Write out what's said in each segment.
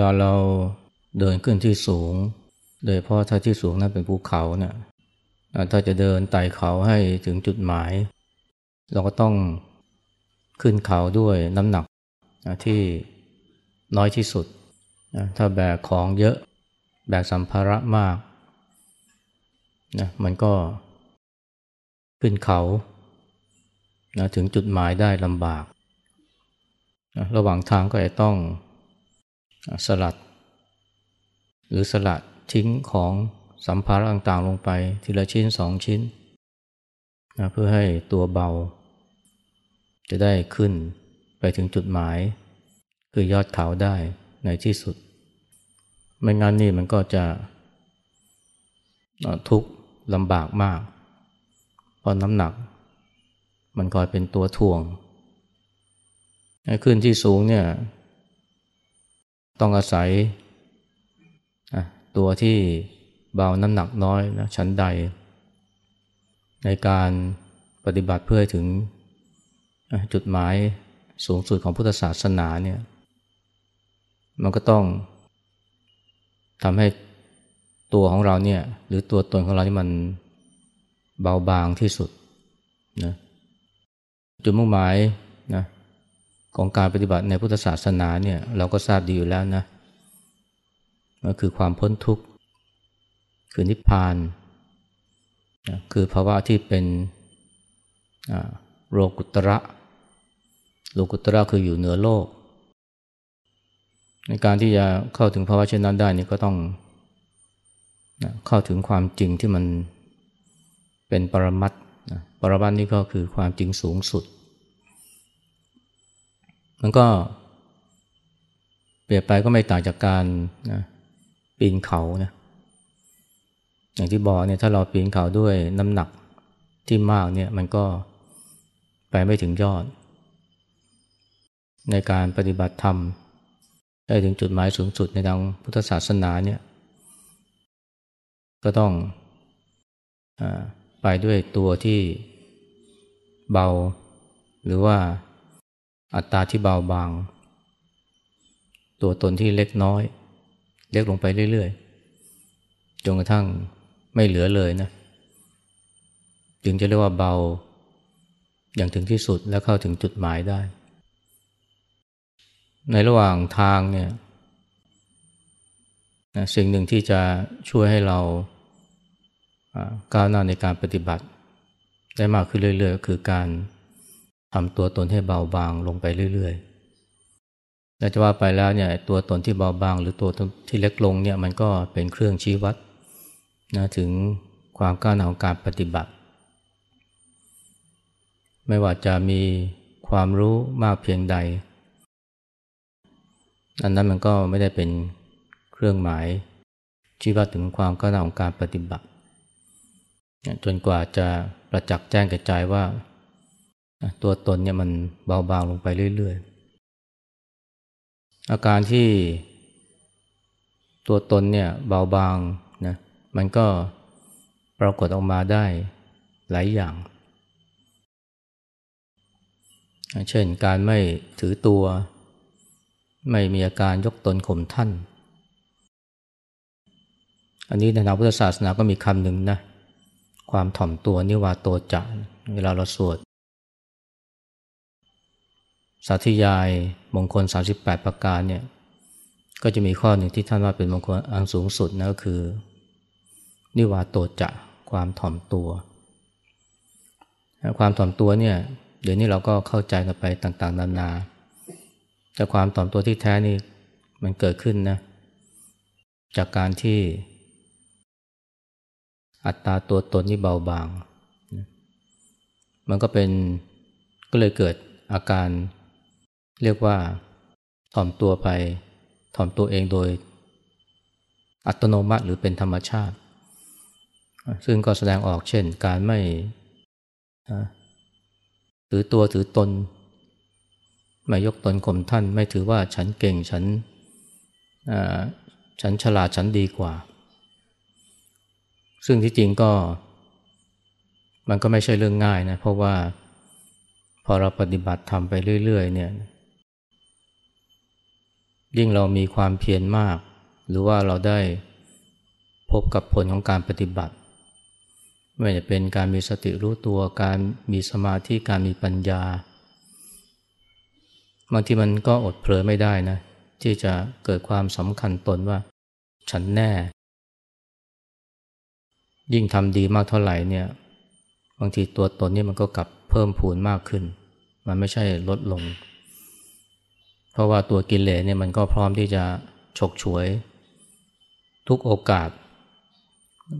เวลาเราเดินขึ้นที่สูง โดยเพราะถ้าที่สูงนั้นเป็นภูเขาเนี่ยถ้าจะเดินไต่เขาให้ถึงจุดหมาย เราก็ต้องขึ้นเขาด้วยน้ำหนักที่น้อยที่สุด ถ้าแบกของเยอะ แบกสัมภาระมากนะมันก็ขึ้นเขานะถึงจุดหมายได้ลำบากนะระหว่างทางก็จะต้อง สลัด หรือสลัดทิ้งของสัมภาระต่างๆลงไป ทีละชิ้นสองชิ้นนะเพื่อให้ตัวเบา จะได้ขึ้นไปถึงจุดหมาย คือยอดเขาได้ในที่สุด ไม่งั้นนี่มันก็จะทุกข์ลำบากมาก เพราะน้ำหนัก มันคอยเป็นตัวถ่วงขึ้นที่สูงเนี่ย ต้องอาศัยตัวที่เบาน้ำหนักน้อยนะชั้นใด ในการปฏิบัติเพื่อถึงจุดหมายสูงสุดของพุทธศาสนาเนี่ยมันก็ต้องทำให้ตัวของเราเนี่ยหรือตัวตนของเราที่มันเบาบางที่สุดนะจุดมุ่งหมายนะ ของการปฏิบัติในพุทธศาสนาเนี่ยเราก็ทราบดีอยู่แล้วนะก็คือความพ้นทุกข์ คือนิพพานนะคือภาวะที่เป็นโลกุตระโลกุตระคืออยู่เหนือโลก ในการที่จะเข้าถึงภาวะเช่นนั้นได้นี่ก็ต้องนะเข้าถึงความจริงที่มันเป็นปรมัตนะปรมัตนี่ก็คือความจริงสูงสุด มันก็ เปรียบไปก็ไม่ต่างจากการนะปีนเขานะอย่างที่บอกเนี่ยถ้าเราปีนเขาด้วยน้ำหนักที่มากเนี่ยมันก็ไปไม่ถึงยอด ในการปฏิบัติธรรมได้ถึงจุดหมายสูงสุดในทางพุทธศาสนาเนี่ยก็ต้องอไปด้วยตัวที่เบา หรือว่า อัตราที่เบาบาง ตัวตนที่เล็กน้อย เล็กลงไปเรื่อยๆจนกระทั่งไม่เหลือเลยนะ จึงจะเรียกว่าเบา อย่างถึงที่สุดและเข้าถึงจุดหมายได้ ในระหว่างทางเนี่ยนะสิ่งหนึ่งที่จะช่วยให้เราก้าวหน้าในการปฏิบัติ ได้มากขึ้นเรื่อยๆ ก็คือการ ทำตัวตนให้เบาบางลงไปเรื่อยๆและจะว่าไปแล้วเนี่ยตัวตนที่เบาบาง หรือตัวที่เล็กลงเนี่ยมันก็เป็นเครื่องชี้วัดนะถึงความก้าวหน้าของการปฏิบัติ ไม่ว่าจะมีความรู้มากเพียงใด อันนั้นมันก็ไม่ได้เป็นเครื่องหมายชี้วัดถึงความก้าวหน้าของการปฏิบัติ จนกว่าจะประจักษ์แจ้งกระจายว่า ตัวตนเนี่ยมันเบาบางลงไปเรื่อยๆ อาการที่ตัวตนเนี่ยเบาบางนะมันก็ปรากฏออกมาได้หลายอย่าง เช่นการไม่ถือตัว ไม่มีอาการยกตนข่มท่าน อันนี้ในทางพุทธศาสนาก็มีคำหนึ่งนะ ความถ่อมตัวนิวาโตจะ เวลาเราสวด สาธยายมงคล 38 ประการเนี่ยก็จะมีข้อหนึ่งที่ท่านว่าเป็นมงคลอันสูงสุดนะก็คือ นิวาโตจะความถ่อมตัว ความถ่อมตัวเนี่ยเดี๋ยวนี้เราก็เข้าใจกันไปต่างๆนานา แต่ความถ่อมตัวที่แท้นี่มันเกิดขึ้นนะจากการที่ อัตราตัวตนนี่เบาบาง มันก็เป็นก็เลยเกิดอาการ เรียกว่าถ่อมตัวไปถ่อมตัวเองโดย อัตโนมัติหรือเป็นธรรมชาติ ซึ่งก็แสดงออกเช่น การไม่ถือตัวถือตน ไม่ยกตนข่มท่าน ไม่ถือว่าฉันเก่งฉันฉันฉลาดฉันดีกว่า ซึ่งที่จริงก็มันก็ไม่ใช่เรื่องง่ายนะ เพราะว่าพอเราปฏิบัติทำไปเรื่อย ๆ เนี่ย ยิ่งเรามีความเพียรมาก หรือว่าเราได้พบกับผลของการปฏิบัติ ไม่ว่าจะเป็นการมีสติรู้ตัว การมีสมาธิ การมีปัญญา บางทีมันก็อดเผลอไม่ได้นะ ที่จะเกิดความสำคัญตนว่า ฉันแน่ ยิ่งทำดีมากเท่าไหร่เนี่ย บางทีตัวตนนี่มันก็กลับเพิ่มพูนมากขึ้น มันไม่ใช่ลดลง ราะว่าตัวกิเลสเนี่ยมันก็พร้อมที่จะฉกฉวย ทุกโอกาส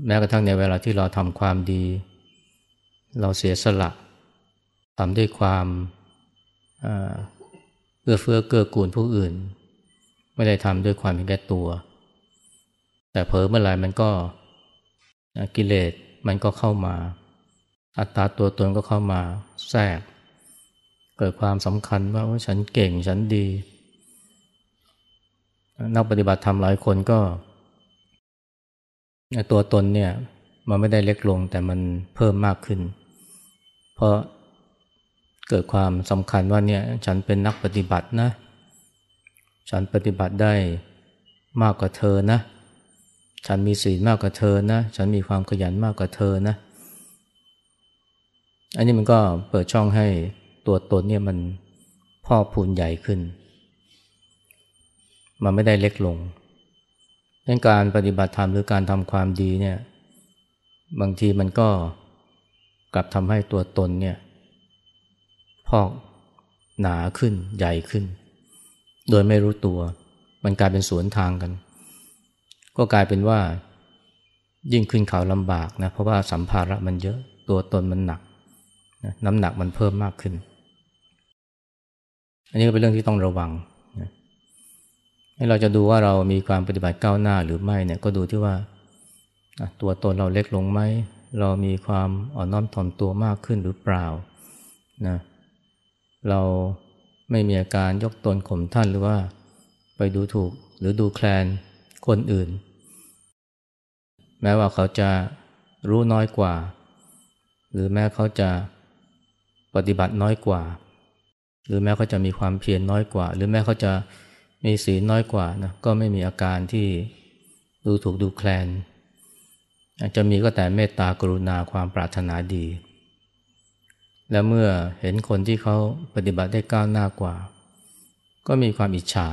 แม้กระทั่งในเวลาที่เราทำความดี เราเสียสละทำด้วยความเอื้อเฟื้อเกื้อกูลผู้อื่น ไม่ได้ทำด้วยความเห็นแก่ตัว แต่เผลอเมื่อไหร่มันก็กิเลสมันก็เข้ามา อัตตาตัวตนก็เข้ามาแทรก เกิดความสำคัญว่าฉันเก่งฉันดี นักปฏิบัติธรรมหลายคนก็ตัวตนเนี่ยมันไม่ได้เล็กลงแต่มันเพิ่มมากขึ้น เพราะเกิดความสำคัญว่าเนี่ยฉันเป็นนักปฏิบัตินะ ฉันปฏิบัติได้มากกว่าเธอนะ ฉันมีศีลมากกว่าเธอนะ ฉันมีความขยันมากกว่าเธอนะ อันนี้มันก็เปิดช่องให้ ตัวตนเนี่ยมันพ่อพูนใหญ่ขึ้น มันไม่ได้เล็กลงดังการปฏิบัติธรรมหรือการทำความดีเนี่ย บางทีมันก็กลับทำให้ตัวตนเนี่ย พอกหนาขึ้นใหญ่ขึ้น โดยไม่รู้ตัว มันกลายเป็นสวนทางกัน ก็กลายเป็นว่า ยิ่งขึ้นเขาลำบากนะเพราะว่าสัมภาระมันเยอะตัวตนมันหนักน้ำหนักมันเพิ่มมากขึ้น อันนี้ก็เป็นเรื่องที่ต้องระวังนะให้เราจะดูว่าเรามีความปฏิบัติก้าวหน้าหรือไม่เนี่ยก็ดูที่ว่าตัวตนเราเล็กลงไหม เรามีความอ่อนน้อมถ่อมตัวมากขึ้นหรือเปล่านะเราไม่มีอาการยกตนข่มท่านหรือว่าไปดูถูกหรือดูแคลนคนอื่น แม้ว่าเขาจะรู้น้อยกว่า หรือแม้เขาจะปฏิบัติน้อยกว่า หรือแม้เขาจะมีความเพียรน้อยกว่า หรือแม้เขาจะมีศีลน้อยกว่านะก็ไม่มีอาการที่ดูถูกดูแคลนอาจจะมีก็แต่เมตตากรุณาความปรารถนาดี และเมื่อเห็นคนที่เขาปฏิบัติได้ก้าวหน้ากว่า ก็มีความอิจฉา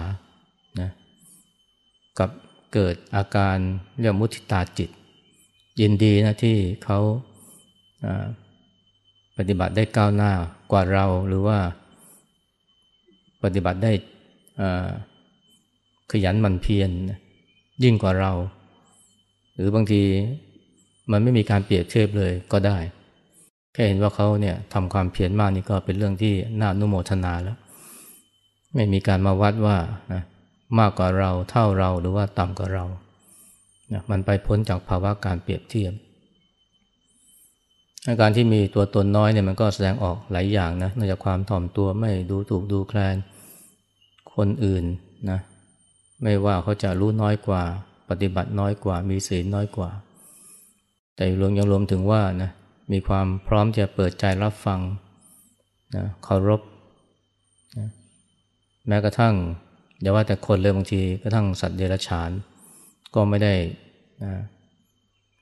นะกับเกิดอาการเรียกมุทิตาจิต ยินดีนะที่เขาปฏิบัติได้ก้าวหน้ากว่าเราหรือว่า ปฏิบัติได้ขยันหมั่นเพียรยิ่งกว่าเรา หรือบางทีมันไม่มีการเปรียบเทียบเลยก็ได้ แค่เห็นว่าเขาเนี่ยทำความเพียรมากนี่ก็เป็นเรื่องที่น่านุโมทนาแล้ว ไม่มีการมาวัดว่านะมากกว่าเราเท่าเราหรือว่าต่ำกว่าเรานะมันไปพ้นจากภาวะการเปรียบเทียบ อาการที่มีตัวตนน้อยเนี่ยมันก็แสดงออกหลายอย่างนะนอกจากความถ่อมตัวไม่ดูถูกดูแคลนคนอื่นนะไม่ว่าเขาจะรู้น้อยกว่า ปฏิบัติน้อยกว่า มีศีลน้อยกว่า แต่รวมยังรวมถึงว่านะมีความพร้อมจะเปิดใจรับฟังนะเคารพนะแม้กระทั่งอย่าว่าแต่คนเลยบางทีกระทั่งสัตว์เดรัจฉาน ก็ไม่ได้นะ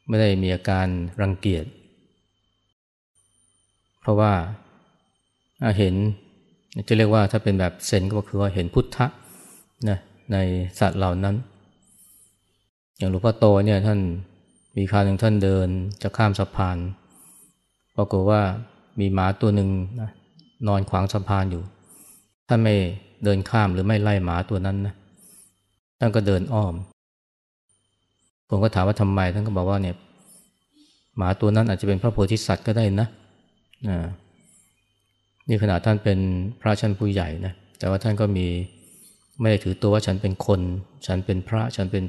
ไม่ได้มีอาการรังเกียจ เพราะว่าเห็นจะเรียกว่าถ้าเป็นแบบเซนก็คือว่าเห็นพุทธะนะในสัตว์เหล่านั้น อย่างหลวงพ่อโตเนี่ยท่านมีคราวหนึ่งท่านเดินจะข้ามสะพานปรากฏว่ามีหมาตัวหนึ่งนะนอนขวางสะพานอยู่ ท่านไม่เดินข้ามหรือไม่ไล่หมาตัวนั้นนะท่านก็เดินอ้อม ผมก็ถามว่าทำไมท่านก็บอกว่าเนี่ยหมาตัวนั้นอาจจะเป็นพระโพธิสัตว์ก็ได้นะ นี่ขนาดท่านเป็นพระชั้นผู้ใหญ่นะแต่ว่าท่านก็มีไม่ได้ถือตัวว่าฉันเป็นคน ฉันเป็นพระฉันเป็น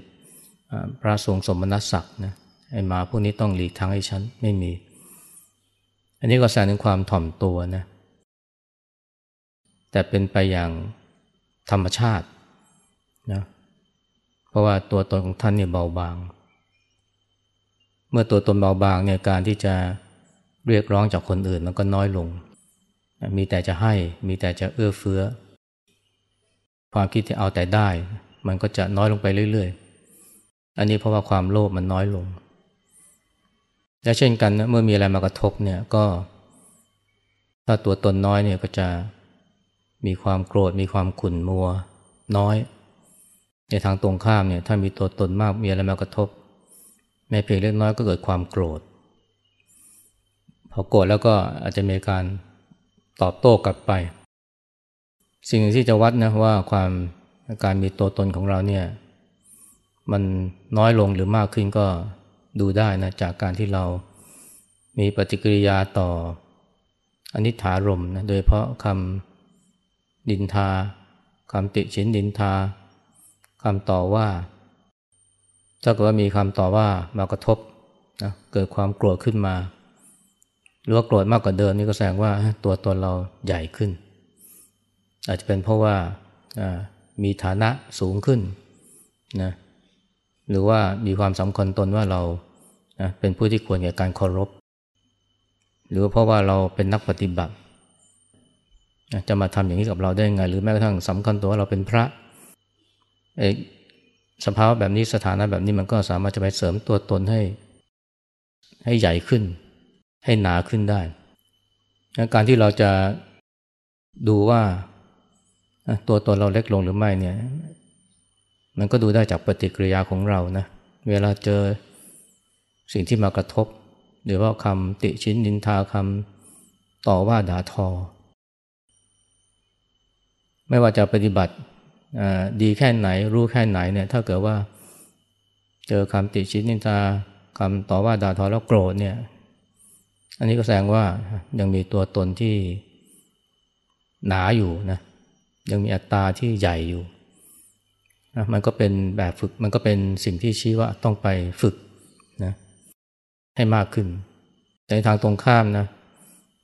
พระทรงสมณศักดิ์นะไอ้มาพวกนี้ต้องหลีกทางให้ฉันไม่มี อันนี้ก็แสดงถึงความถ่อมตัวนะแต่เป็นไปอย่างธรรมชาตินะเพราะว่าตัวตนของท่านเนี่ยเบาบาง เมื่อตัวตนเบาบางเนี่ยการที่จะ เรียกร้องจากคนอื่นมันก็น้อยลง มีแต่จะให้มีแต่จะเอื้อเฟื้อ ความคิดที่เอาแต่ได้ มันก็จะน้อยลงไปเรื่อย ๆ อันนี้เพราะว่าความโลภมันน้อยลง และเช่นกันนะเมื่อมีอะไรมากระทบเนี่ยก็ ถ้าตัวตนน้อยเนี่ยก็จะมีความโกรธมีความขุ่นมัวน้อย ในทางตรงข้ามเนี่ยถ้ามีตัวตนมากมีอะไรมากระทบแม้เพียงเล็กน้อยก็เกิดความโกรธ พอโกรธแล้วก็อาจจะมีการตอบโต้กลับไป สิ่งที่จะวัดนะว่าความการมีตัวตนของเราเนี่ยมันน้อยลงหรือมากขึ้นก็ดูได้นะจากการที่เรามีปฏิกิริยาต่ออนิถารมนะโดยเพราะคำดินทาคำติชินดินทาคำต่อว่า ถ้าเกิดว่ามีคำต่อว่ามากระทบนะเกิดความโกรธขึ้นมา หรือว่าโกรธมากกว่าเดิมนี่ก็แสดงว่าตัวตนเราใหญ่ขึ้น อาจจะเป็นเพราะว่ามีฐานะสูงขึ้นนะหรือว่ามีความสำคัญตนว่าเรานะเป็นผู้ที่ควรแก่การเคารพ หรือเพราะว่าเราเป็นนักปฏิบัติ จะมาทำอย่างนี้กับเราได้ยังไง หรือแม้กระทั่งสำคัญตัวว่าเราเป็นพระเอกสภาวะแบบนี้สถานะแบบนี้มันก็สามารถจะไปเสริมตัวตนให้ ให้ใหญ่ขึ้น ให้หนาขึ้นได้ การที่เราจะดูว่าตัวตนเราเล็กลงหรือไม่เนี่ย มันก็ดูได้จากปฏิกิริยาของเรานะ เวลาเจอสิ่งที่มากระทบ หรือว่าคำติชินนินทาคำต่อว่าด่าทอ ไม่ว่าจะปฏิบัติดีแค่ไหนรู้แค่ไหนเนี่ยถ้าเกิดว่า เจอคำติชินนินทาคำต่อว่าด่าทอแล้วโกรธเนี่ย อันนี้ก็แสดงว่ายังมีตัวตนที่หนาอยู่นะยังมีอัตราที่ใหญ่อยู่นะมันก็เป็นแบบฝึกมันก็เป็นสิ่งที่ชี้ว่าต้องไปฝึกนะให้มากขึ้น แต่ทางตรงข้ามนะ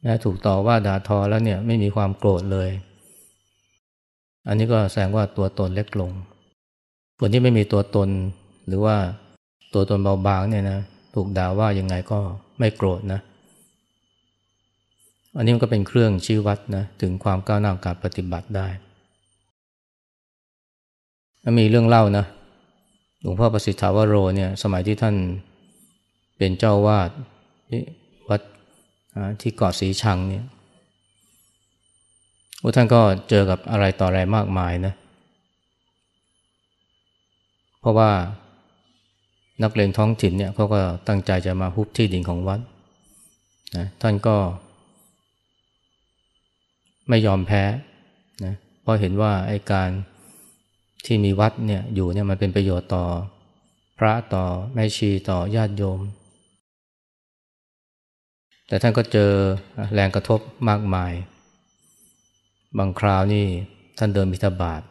นะถูกต่อว่าด่าทอแล้วเนี่ยไม่มีความโกรธเลย อันนี้ก็แสดงว่าตัวตนเล็กลงคนที่ไม่มีตัวตนหรือว่าตัวตนเบาบางเนี่ยนะถูกด่าว่ายังไงก็ไม่โกรธนะ อันนี้มันก็เป็นเครื่องชี้วัดนะถึงความก้าวหน้าการปฏิบัติได้ มีเรื่องเล่านะหลวงพ่อประสิทธาวโรเนี่ยสมัยที่ท่านเป็นเจ้าวาดวัดที่เกาะสีชังเนี่ยท่านก็เจอกับอะไรต่ออะไรมากมายนะเพราะว่านักเลงท้องถิ่นเนี่ยเขาก็ตั้งใจจะมาฮุบที่ดินของวัดนะท่านก็ ไม่ยอมแพ้นะเพราะเห็นว่าไอ้การที่มีวัดเนี่ยอยู่เนี่ยมันเป็นประโยชน์ต่อ พระต่อแม่ชีต่อญาติโยม แต่ท่านก็เจอแรงกระทบมากมาย บางคราวนี่ท่านเดินบิณฑบาต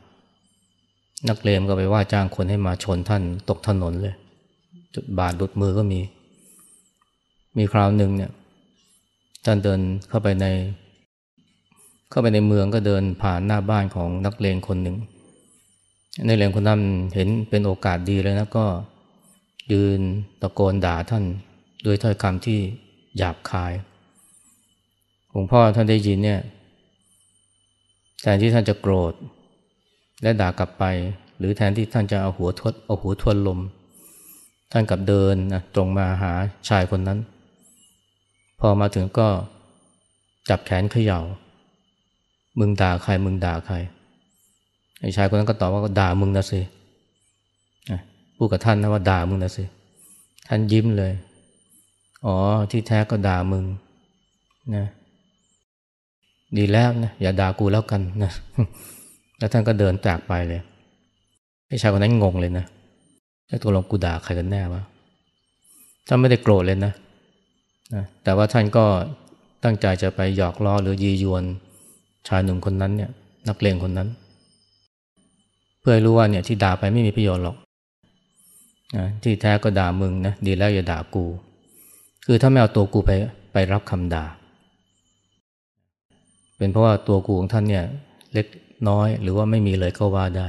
นักเลมก็ไปว่าจ้างคนให้มาชนท่านตกถนนเลย จุดบาดหลุดมือก็มี มีคราวหนึ่งเนี่ยท่านเดินเข้าไปใน เข้าไปในเมืองก็เดินผ่านหน้าบ้านของนักเลงคนหนึ่งในเลงคนนั้นเห็นเป็นโอกาสดีเลยนะก็ยืนตะโกนด่าท่านด้วยถ้อยคำที่หยาบคายหลวงพ่อท่านได้ยินเนี่ยแทนที่ท่านจะโกรธ และด่ากลับไป หรือแทนที่ท่านจะเอาหัวทดเอาหัวทวนลม ท่านกลับเดินนะตรงมาหาชายคนนั้น พอมาถึงก็จับแขนเขยา่า มึงด่าใคร มึงด่าใครไอ้ชายคนนั้นก็ตอบว่าด่ามึงนะสิพูดกับท่านนะว่าด่ามึงนะสิท่านยิ้มเลย อ๋อที่แท้ก็ด่ามึงนะดีแล้วนะอย่าด่ากูแล้วกันนะแล้วท่านก็เดินจากไปเลยไอ้ชายคนนั้นงงเลยนะไอ้ตัวลงกูด่าใครกันแน่วะท่านไม่ได้โกรธเลยนะนะแต่ว่าท่านก็ตั้งใจจะไปหยอกล้อหรือยียวน ชายหนุ่มคนนั้นเนี่ยนักเลงคนนั้น เพื่อให้รู้ว่าเนี่ยที่ด่าไปไม่มีประโยชน์หรอกนะที่แท้ก็ด่ามึงนะดีแล้วอย่าด่ากู คือถ้าไม่เอาตัวกูไปไปรับคำด่า เป็นเพราะว่าตัวกูของท่านเนี่ยเล็กน้อยหรือว่าไม่มีเลยก็ว่าได้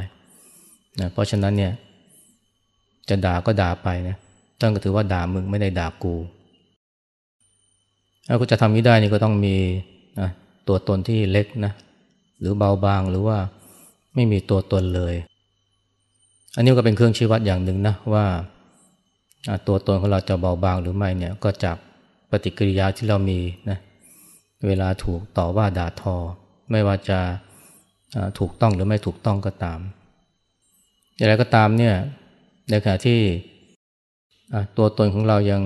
นะเพราะฉะนั้นเนี่ยจะด่าก็ด่าไปนะท่านก็ถือว่าด่ามึงไม่ได้ด่ากูถ้ากูจะทำนี้ได้นี่ก็ต้องมี ตัวตนที่เล็กนะ หรือเบาบางหรือว่าไม่มีตัวตนเลย อันนี้ก็เป็นเครื่องชี้วัดอย่างหนึ่งนะว่าตัวตนของเราจะเบาบางหรือไม่เนี่ยก็จากปฏิกิริยาที่เรามีนะเวลาถูกต่อว่าด่าทอ ไม่ว่าจะถูกต้องหรือไม่ถูกต้องก็ตามอย่างไรก็ตามเนี่ยในขณะที่ตัวตนของเรายัง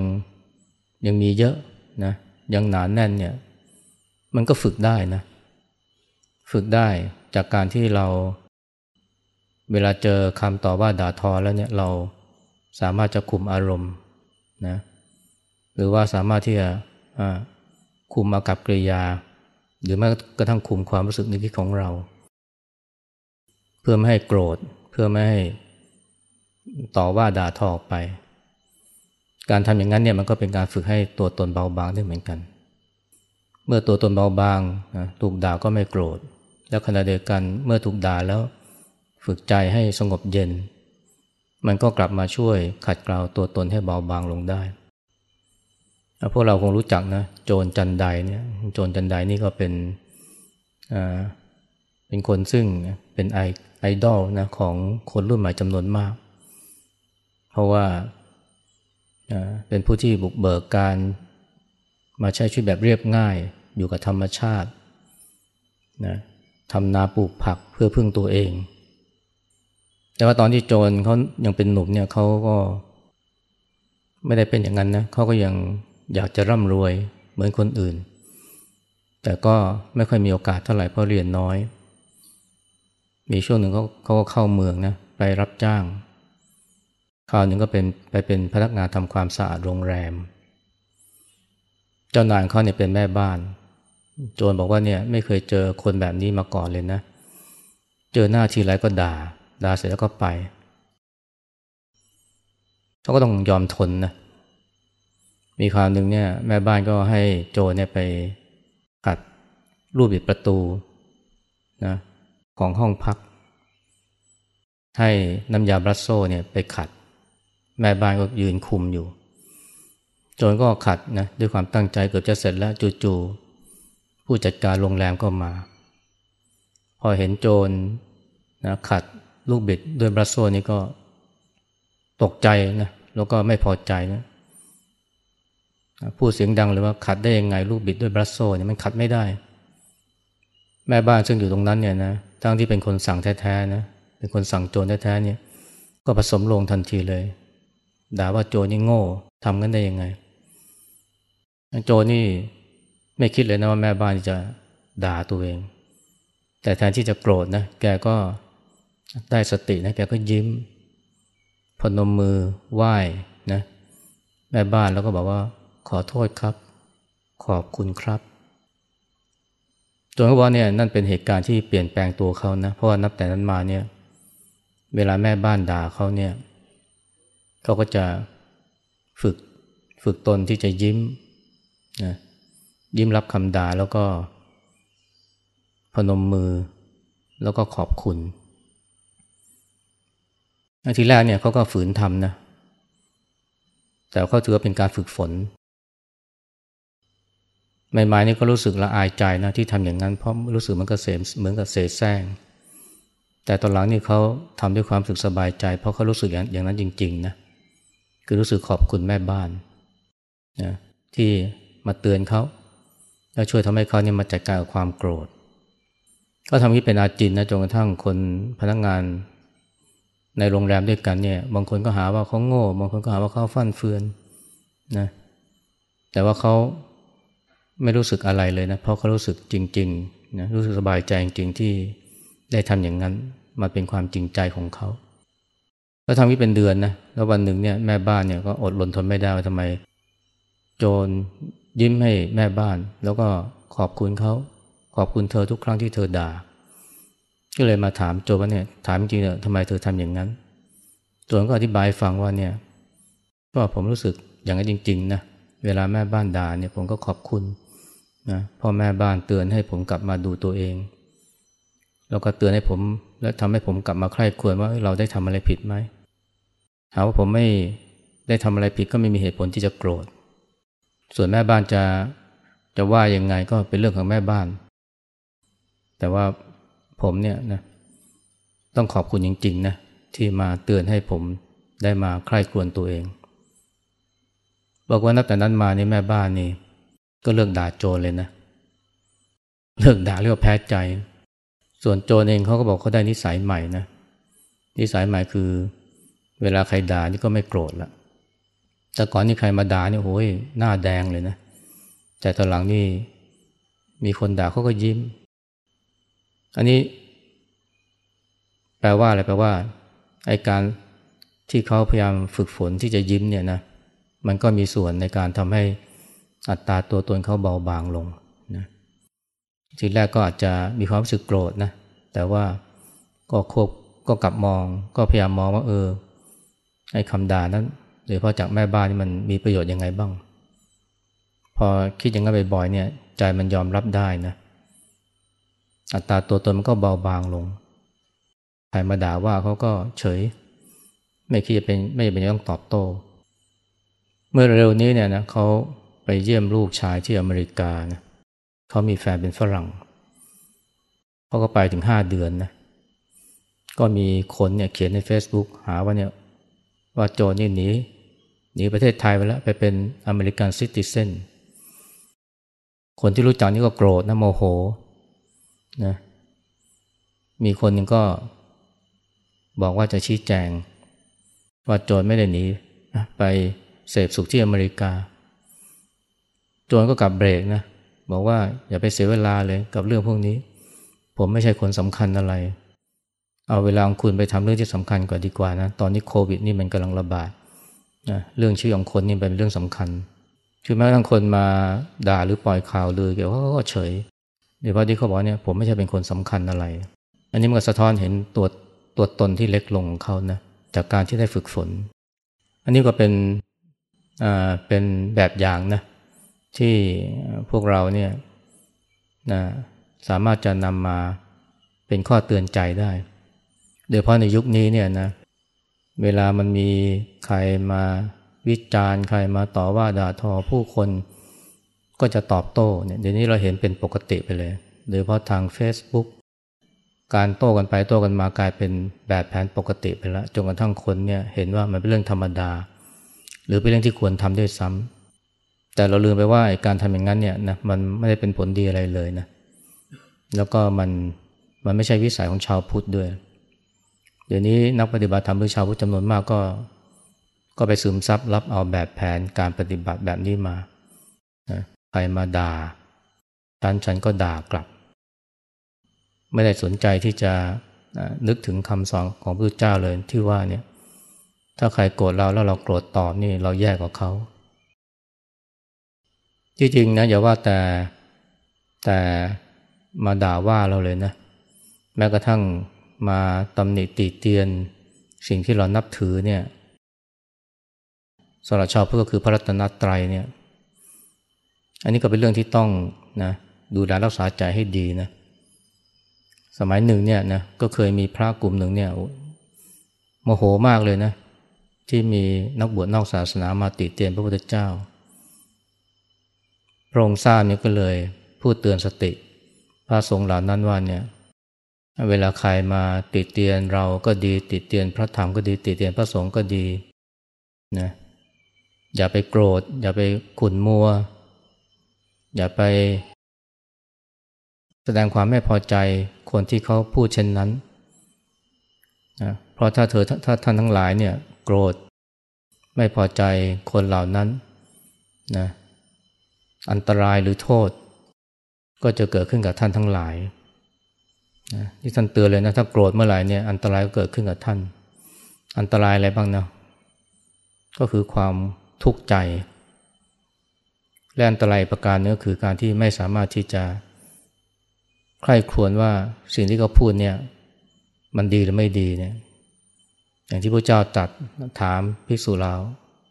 ยังมีเยอะนะยังหนานแน่นเนี่ย มันก็ฝึกได้นะ ฝึกได้จากการที่เรา เวลาเจอคำต่อว่าด่าทอแล้วเนี่ยเราสามารถจะคุมอารมณ์นะหรือว่าสามารถที่จะคุมอากับกริยา หรือแม้กระทั่งคุมความรู้สึกนึกคิดของเรา เพื่อไม่ให้โกรธ เพื่อไม่ให้ต่อว่าด่าทอออกไป การทำอย่างนั้นเนี่ยมันก็เป็นการฝึกให้ตัวตนเบาบางได้เหมือนกัน เมื่อตัวตนเบาบางถูกด่าก็ไม่โกรธ แล้วขณะเดียวกันเมื่อถูกด่าแล้วฝึกใจให้สงบเย็น มันก็กลับมาช่วยขัดเกลาตัวตนให้เบาบางลงได้พวกเราคงรู้จักนะโจรจันไดเนี่ยโจรจันไดนี่ก็เป็นเป็นคนซึ่งเป็นไอไอดอลนะของคนรุ่นใหม่จำนวนมาก เพราะว่าเป็นผู้ที่บุกเบิกการมาใช้ชีวิตแบบเรียบง่าย อยู่กับธรรมชาตินะทำนาปลูกผักเพื่อพึ่งตัวเอง แต่ว่าตอนที่โจรเขายังเป็นหนุ่มเนี่ยเขาก็ไม่ได้เป็นอย่างนั้นนะเขาก็ยังอยากจะร่ำรวยเหมือนคนอื่น แต่ก็ไม่ค่อยมีโอกาสเท่าไหร่เพราะเรียนน้อย มีช่วงหนึ่งเขาเขาก็เข้าเมืองนะไปรับจ้างคราวหนึ่งก็เป็นไปเป็นพนักงานทำความสะอาดโรงแรม เจ้านายเขาเนี่ยเป็นแม่บ้าน โจรบอกว่าเนี่ยไม่เคยเจอคนแบบนี้มาก่อนเลยนะ เจอหน้าทีไรก็ด่า ด่าเสร็จแล้วก็ไป เขาก็ต้องยอมทนนะ มีคราวหนึ่งเนี่ย แม่บ้านก็ให้โจเนี่ยไปขัดรูปบิดประตูนะของห้องพัก ให้น้ำยาบรัสโซเนี่ยไปขัด แม่บ้านก็ยืนคุมอยู่ โจนก็ขัดนะด้วยความตั้งใจเกือบจะเสร็จแล้วจู่ๆ ผู้จัดการโรงแรมก็มา พอเห็นโจรนะขัดลูกบิดด้วยบรัสโซนี่ก็ตกใจนะแล้วก็ไม่พอใจนะพูดเสียงดังเลยว่าขัดได้ยังไงลูกบิดด้วยบรัสโซเนี่ยมันขัดไม่ได้ แม่บ้านซึ่งอยู่ตรงนั้นเนี่ยนะทั้งที่เป็นคนสั่งแท้ๆนะเป็นคนสั่งโจรแท้ๆเนี่ยก็ผสมลงทันทีเลย ด่าว่าโจรนี่โง่ทำกันได้ยังไงโจรนี่ ไม่คิดเลยนะว่าแม่บ้านจะด่าตัวเอง แต่แทนที่จะโกรธนะ แกก็ได้สตินะ แกก็ยิ้ม พนมมือไหว้นะ แม่บ้านแล้วก็บอกว่า ขอโทษครับ ขอบคุณครับจนเขาบอกเนี่ยนั่นเป็นเหตุการณ์ที่เปลี่ยนแปลงตัวเขานะ เพราะว่านับแต่นั้นมาเนี่ย เวลาแม่บ้านด่าเขาเนี่ยเขาก็จะฝึกฝึกตนที่จะยิ้มนะ ยิ้มรับคำด่าแล้วก็ พนมมือ แล้วก็ขอบคุณทีแรกเนี่ยเขาก็ฝืนทำนะ แต่เขาถือว่าเป็นการฝึกฝนใหม่ๆนี่ก็รู้สึกละอายใจนะที่ทำอย่างนั้นเพราะรู้สึกมันก็เสมเหมือนกับเสแสร้งแต่ตอนหลังนี่เขาทำด้วยความสึกสบายใจ เพราะเขารู้สึกอย่างนั้นจริงๆนะคือรู้สึกขอบคุณแม่บ้านนะที่มาเตือนเขา แล้วช่วยทำให้เขาเนี่ยมาจัดการกับความโกรธ ก็ทำให้เป็นอาจินนะจนกระทั่งคนพนักงาน ในโรงแรมด้วยกันเนี่ย บางคนก็หาว่าเขาโง่ บางคนก็หาว่าเขาฟั่นเฟือนนะแต่ว่าเขาไม่รู้สึกอะไรเลยนะเพราะเขารู้สึกจริงๆนะรู้สึกสบายใจจริงๆที่ได้ทำอย่างนั้นมาเป็นความจริงใจของเขาแล้วทำนี้เป็นเดือนนะแล้ววันหนึ่งเนี่ยแม่บ้านเนี่ยก็อดรนทนไม่ได้ว่าทำไม โจร ยิ้มให้แม่บ้าน แล้วก็ขอบคุณเขาขอบคุณเธอทุกครั้งที่เธอด่า ก็เลยมาถามโจว่าเนี่ยถามจริงๆเนี่ยทำไมเธอทำอย่างนั้นโจรก็อธิบายฟังว่าเนี่ยก็ผมรู้สึกอย่างนั้นจริงๆนะเวลาแม่บ้านด่าเนี่ยผมก็ขอบคุณนะพ่อแม่บ้านเตือนให้ผมกลับมาดูตัวเอง แล้วก็เตือนให้ผม และทำให้ผมกลับมาใคร่ควรว่าเราได้ทำอะไรผิดไหมหาว่าผมไม่ได้ทำอะไรผิดก็ไม่มีเหตุผลที่จะโกรธ ส่วนแม่บ้านจะจะว่ายังไงก็เป็นเรื่องของแม่บ้าน แต่ว่าผมเนี่ยนะต้องขอบคุณจริงๆนะที่มาเตือนให้ผมได้มาใคร่ครวญตัวเอง บอกว่านับแต่นั้นมานี่แม่บ้านนี่ก็เลิกด่าโจรเลยนะ เลิกด่าเรียกว่าแพ้ใจ ส่วนโจรเองเขาก็บอกเขาได้นิสัยใหม่นะนิสัยใหม่คือ เวลาใครด่านี่ก็ไม่โกรธละ แต่ก่อนนี่ใครมาด่านี่โอ้ยหน้าแดงเลยนะ แต่ตอนหลังนี่มีคนด่าเขาก็ยิ้ม อันนี้ แปลว่าอะไรแปลว่าไอการที่เขาพยายามฝึกฝนที่จะยิ้มเนี่ยนะ มันก็มีส่วนในการทำให้อัตราตัวตนเขาเบาบางลงนะทีแรกก็อาจจะมีความรู้สึกโกรธนะ แต่ว่าก็ควบก็กลับมอง ก็พยายามมองว่าเออไอ้คำด่านั้น โดยเฉพาะจากแม่บ้านนี่มันมีประโยชน์ยังไงบ้าง พอคิดอย่างนั้นบ่อยๆเนี่ยใจมันยอมรับได้นะ อัตราตัวตนมันก็เบาบางลง ใครมาด่าว่าเขาก็เฉย ไม่คิดจะเป็นไม่เป็นต้องตอบโต้ เมื่อเร็วนี้เนี่ยนะเขาไปเยี่ยมลูกชายที่อเมริกานะเขามีแฟนเป็นฝรั่ง เขาก็ไปถึงห้าเดือนนะ ก็มีคนเนี่ยเขียนใน Facebook หาว่าเนี่ยว่าโจนี่หนี หนีประเทศไทยไปแล้วไปเป็นอเมริกันซิติเซนคนที่รู้จักนี่ก็โกรธนะโมโหนะมีคนหนึ่งก็บอกว่าจะชี้แจง ว่าโจรไม่ได้หนีไปเสพสุขที่อเมริกา โจรก็กลับเบรกนะบอกว่าอย่าไปเสียเวลาเลยกับเรื่องพวกนี้ ผมไม่ใช่คนสำคัญอะไร เอาเวลาของคุณไปทำเรื่องที่สำคัญกว่าดีกว่านะ ตอนนี้โควิดนี่มันกำลังระบาด นะเรื่องชีวิตของคนนี่เป็นเรื่องสำคัญ คือแม้ทั้งคนมาด่าหรือปล่อยข่าวลือเกี่ยวเขาก็เฉยเดี๋ยวพอที่เขาบอกเนี่ยผมไม่ใช่เป็นคนสำคัญอะไร อันนี้มันก็สะท้อนเห็นตัวตัวตนที่เล็กลงของเขานะจากการที่ได้ฝึกฝน อันนี้ก็เป็นอ่าเป็นแบบอย่างนะที่พวกเราเนี่ยนะสามารถจะนำมาเป็นข้อเตือนใจได้ โดยเฉพาะในยุคนี้เนี่ยนะ เวลามันมีใครมาวิจารณ์ใครมาต่อว่าด่าทอผู้คนก็จะตอบโต้เนี่ยเดี๋ยวนี้เราเห็นเป็นปกติไปเลยโดยเฉพาะทาง Facebook การโต้กันไปโต้กันมากลายเป็นแบบแผนปกติไปแล้วจนกระทั่งคนเนี่ยเห็นว่ามันเป็นเรื่องธรรมดา หรือเป็นเรื่องที่ควรทำด้วยซ้ำแต่เราลืมไปว่าการทำอย่างนั้นเนี่ยนะมันไม่ได้เป็นผลดีอะไรเลยนะแล้วก็มันมันไม่ใช่วิสัยของชาวพุทธด้วย เดี๋ยวนี้นักปฏิบัติธรรมหรือชาวพุทธจำนวนมากก็ ก็ไปซึมซับรับเอาแบบแผนการปฏิบัติแบบนี้มาใครมาด่าฉันฉันก็ด่ากลับ ไม่ได้สนใจที่จะนึกถึงคำสอนของพระเจ้าเลยที่ว่าเนี่ย ถ้าใครโกรธเราแล้วเราโกรธตอบนี่เราแย่กว่าเขาจริงๆนะอย่าว่าแต่แต่มาด่าว่าเราเลยนะ แม้กระทั่ง มาตำหนิตีเตียน สิ่งที่เรานับถือเนี่ยสำหรับชาวพุทธก็คือพระรัตนตรัยเนี่ยอันนี้ก็เป็นเรื่องที่ต้องนะดูแลรักษาใจให้ดีนะสมัยหนึ่งเนี่ยนะก็เคยมีพระกลุ่มหนึ่งเนี่ยโมโหมากเลยนะ ที่มีนักบวชนอกศาสนามาติเตียนพระพุทธเจ้า พระองค์ทราบเนี่ยก็เลยพูดเตือนสติ พระสงฆ์เหล่านั้นว่าเนี่ย เวลาใครมาติดเตียนเราก็ดีติดเตียนพระธรรมก็ดีติดเตียนพระสงฆ์ก็ดีนะอย่าไปโกรธ อย่าไปขุนมัว อย่าไป แสดงความไม่พอใจคนที่เขาพูดเช่นนั้นนะเพราะถ้าเธอถ้าท่านทั้งหลายเนี่ยโกรธ ไม่พอใจคนเหล่านั้นนะอันตรายหรือโทษ ก็จะเกิดขึ้นกับท่านทั้งหลาย นะที่ท่านเตือนเลยนะถ้าโกรธเมื่อไหร่เนี่ยอันตรายก็เกิดขึ้นกับท่าน อันตรายอะไรบ้างนะก็คือความทุกข์ใจ และอันตรายประการนึงก็คือการที่ไม่สามารถที่จะใคร่ครวญว่าสิ่งที่เขาพูดเนี่ยมันดีหรือไม่ดีเนี่ยอย่างที่พระเจ้าตัดถามภิกษุเรา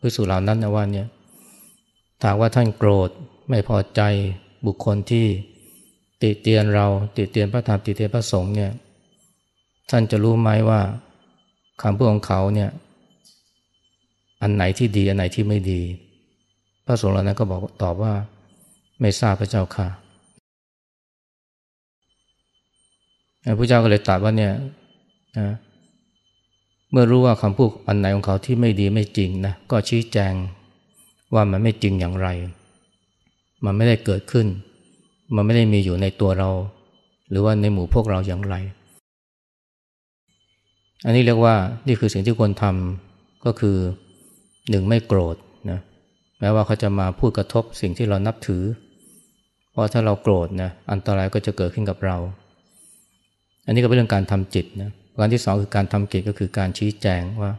ภิกษุเหล่านั้นนะว่าเนี่ยถามว่าท่านโกรธไม่พอใจบุคคลที่ ติเตียนเราติเตียนพระธรรมติเตียนพระสงฆ์เนี่ยท่านจะรู้ไหมว่าคำพูดของเขาเนี่ยอันไหนที่ดีอันไหนที่ไม่ดี พระสงฆ์เหล่านั้นก็บอกตอบว่าไม่ทราบพระเจ้าค่ะพระเจ้าก็เลยตรัสว่าเนี่ยนะเมื่อรู้ว่าคำพูดอันไหนของเขาที่ไม่ดีไม่จริงนะก็ชี้แจงว่ามันไม่จริงอย่างไร มันไม่ได้เกิดขึ้น มันไม่ได้มีอยู่ในตัวเรา หรือว่าในหมู่พวกเราอย่างไร อันนี้เรียกว่านี่คือสิ่งที่ควรทำก็คือหนึ่งไม่โกรธนะแม้ว่าเขาจะมาพูดกระทบสิ่งที่เรานับถือ เพราะถ้าเราโกรธนะอันตรายก็จะเกิดขึ้นกับเรา อันนี้ก็เป็นเรื่องการทำจิตนะการที่สองคือการทำกิจก็คือการชี้แจงว่า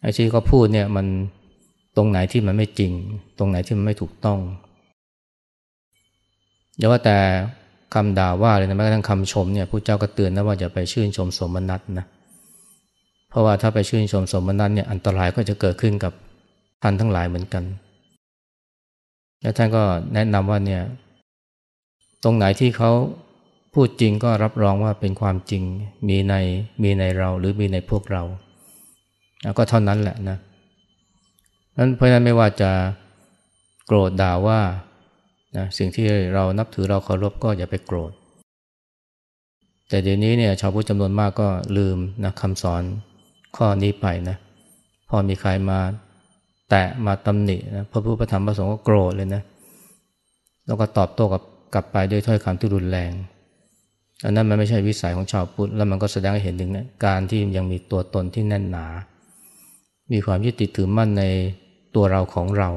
ไอ้ที่เขาพูดเนี่ยมันตรงไหนที่มันไม่จริง ตรงไหนที่มันไม่ถูกต้อง อย่าว่าแต่คำด่าว่าเลยนะแม้กระทั่งคำชมเนี่ยผู้เจ้าก็เตือนนะว่าอย่าไปชื่นชมสมนัตนะเพราะว่าถ้าไปชื่นชมสมนัตเนี่ยอันตรายก็จะเกิดขึ้นกับท่านทั้งหลายเหมือนกัน และท่านก็แนะนำว่าเนี่ยตรงไหนที่เขาพูดจริงก็รับรองว่าเป็นความจริงมีในมีในเราหรือมีในพวกเราก็เท่านั้นแหละนะนั้นเพราะนั้นไม่ว่าจะโกรธด่าว่า นะสิ่งที่เรานับถือเราเคารพก็อย่าไปโกรธ แต่เดี๋ยวนี้เนี่ยชาวพุทธจำนวนมากก็ลืมนะคำสอนข้อนี้ไปนะพอมีใครมาแตะมาตำหนินะพระพุทธธรรมประสงค์ก็โกรธเลยนะแล้วก็ตอบโต้กับกลับไปด้วยถ้อยคำที่รุนแรง อันนั้นมันไม่ใช่วิสัยของชาวพุทธแล้วมันก็แสดงให้เห็นถึงนะการที่ยังมีตัวตนที่แน่นหนา มีความยึดติดถือมั่นในตัวเราของเรา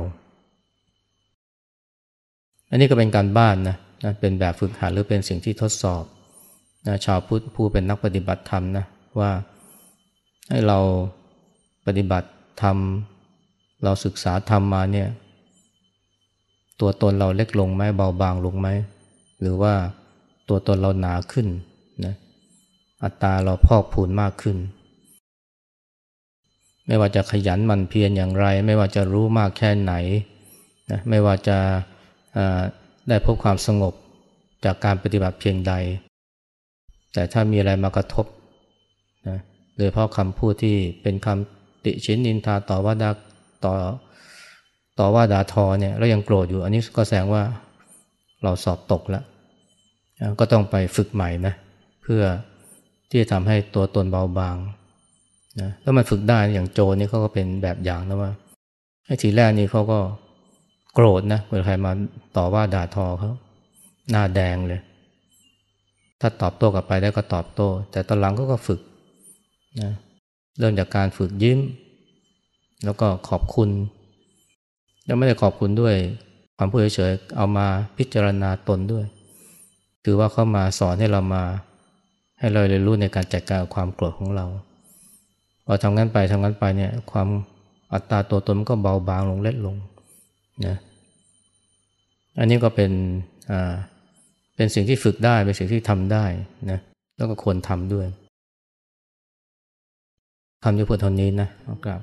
อันนี้ก็เป็นการบ้านนะนะเป็นแบบฝึกหัดหรือเป็นสิ่งที่ทดสอบนะชาวพุทธผู้เป็นนักปฏิบัติธรรมนะว่าให้เราปฏิบัติธรรม เราศึกษาธรรมมาเนี่ยตัวตนเราเล็กลงไหมเบาบางลงไหมหรือว่าตัวตนเราหนาขึ้นนะอัตตาเราพอกพูนมากขึ้น ไม่ว่าจะขยันมันเพียรอย่างไร ไม่ว่าจะรู้มากแค่ไหนนะไม่ว่าจะ ได้พบความสงบจากการปฏิบัติเพียงใด แต่ถ้ามีอะไรมากระทบนะโดยเพราะคำพูดที่เป็นคำติชินนินทาต่อว่าดาต่อต่อว่าดาทอเนี่ยแล้วยังโกรธอยู่ อันนี้ก็แสดงว่าเราสอบตกแล้ว ก็ต้องไปฝึกใหม่นะเพื่อที่จะทำให้ตัวตนเบาบางนะแล้วมันฝึกได้อย่างโจนี่เขาก็เป็นแบบอย่างนะว่าไอ้ทีแรกนี่เขาก็ โกรธนะเวลาใครมาต่อว่าด่าทอเขาหน้าแดงเลย ถ้าตอบโต้กลับไปได้ก็ตอบโต้ แต่ตอนหลังก็ก็ฝึกนะเริ่มจากการฝึกยิ้ม แล้วก็ขอบคุณแล้วไม่ได้ขอบคุณด้วยความพูดเฉยๆเอามาพิจารณาตนด้วยคือว่าเขามาสอนให้เรามา ให้เราเรียนรู้ในการจัดการความโกรธของเราพอทำงั้นไปทำงั้นไปเนี่ยความอัตราตัวตนมันก็เบาบางลงเล็กลง นะอันนี้ก็เป็นอ่าเป็นสิ่งที่ฝึกได้เป็นสิ่งที่ทำได้นะแล้วก็ควรทำด้วยคำยุพูดเท่านี้นะกราบ